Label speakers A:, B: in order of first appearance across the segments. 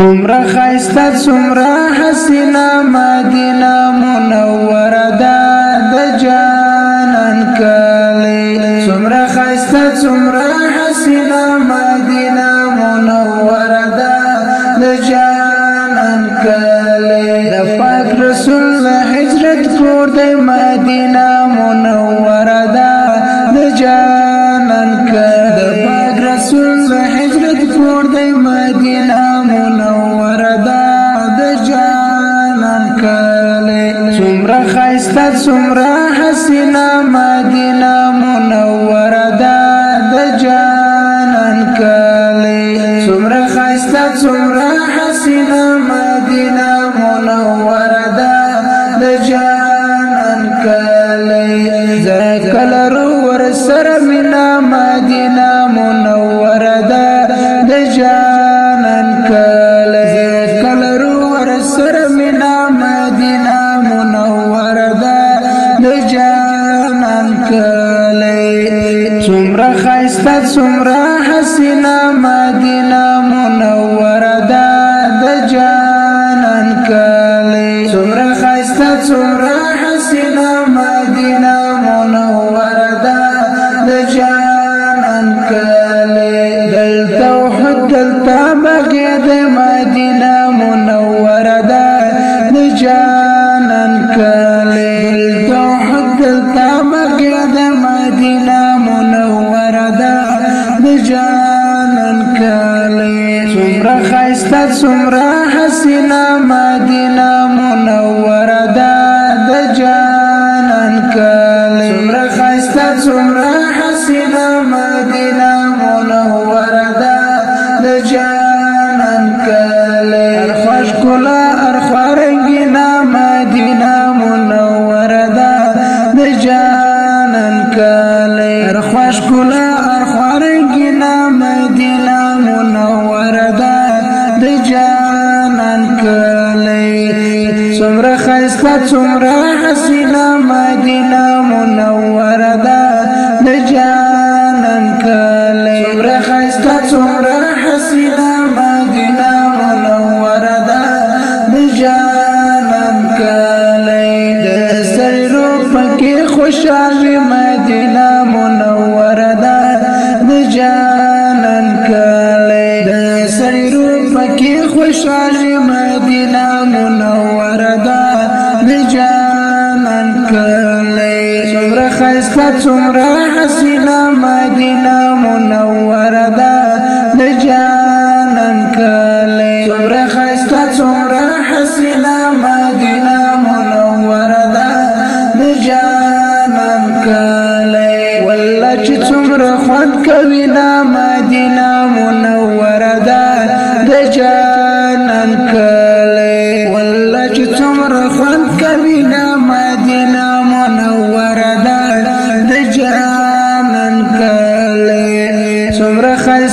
A: څومره خایسته څومره حسینا مدینه منورة ده د جانان کلی څومره خایسته څومره حسینا مدینه منورة ده د جانان کلی د پاک رسول هجرت کور د مدینه منورة ده خایسته څومره حسینه مدینه منوره ده د جانان کلی څومره خایسته څومره حسینه مدینه منوره ده د جانان څومره خایسته څومره حسینه مدینه منورة ده د جانان کلی څومره خایسته څومره حسینه مدینه منورة ده د جانان کلی دلته وحد دلته بغیا د مدینه منورة ده د جانان خایسته څومره حسینه مدینه منوره ده د جانان کلی. څومره خایسته څومره حسینه مدینه منوره ده د جانان کلی. ارخواش کلا ارخوارنگینا مدینه منوره ده د جانان کلی. ارخواش کلا ارخوارنگینا خیسته څومره حسینه مدینه منوره ده. د جانان کلی څومره خیسته څومره حسینه مدینه منوره ده. د جانان کلی د سرو پکې خوشاله خسته څومره حسینه مدینه منورة ده د جانان کلی څومره خسته څومره حسینه منورة ده د جانان کلی والله چې څومره خوند کوي نا مدینه منورة ده د جانان کلی والله چې څومره خوند کوي نا مدینه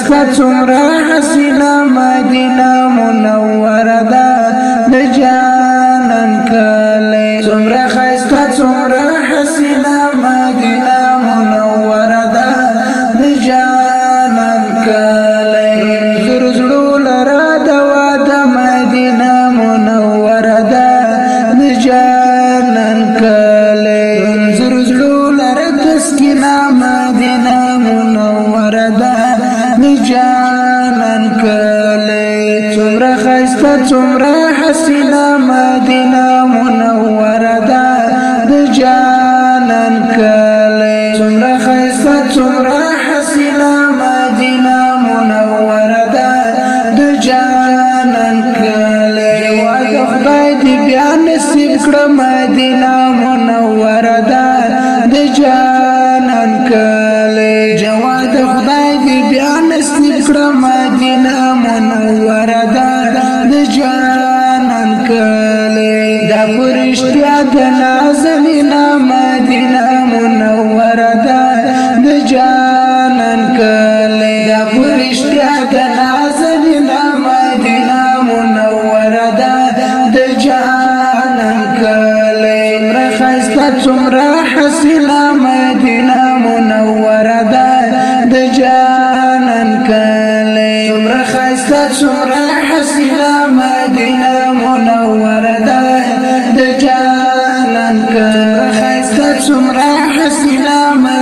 A: خسته څومره حسینه مدینه منوره ده د جانان کلی څومره خسته څومره حسینه منوره ده د جانان کلی زر زړو مدینه منوره ده د جانان جانان کلی څومره خسته څومره حسینه مدینه منوره ده. د جانان کلی څومره خسته څومره حسینه منوره ده. د جانان کلی جواد خدای دې نصیب کړه مدینه منوره ده. د کړه مدینه منوره ده د جانان کلی دا پرشتیا د نازنینا مدینه منوره ده د جانان کلی دا پرشتیا د نازنینا مدینه منوره ده د جانان کلی رخصت څومره حسینه مدینه منوره راح سلامك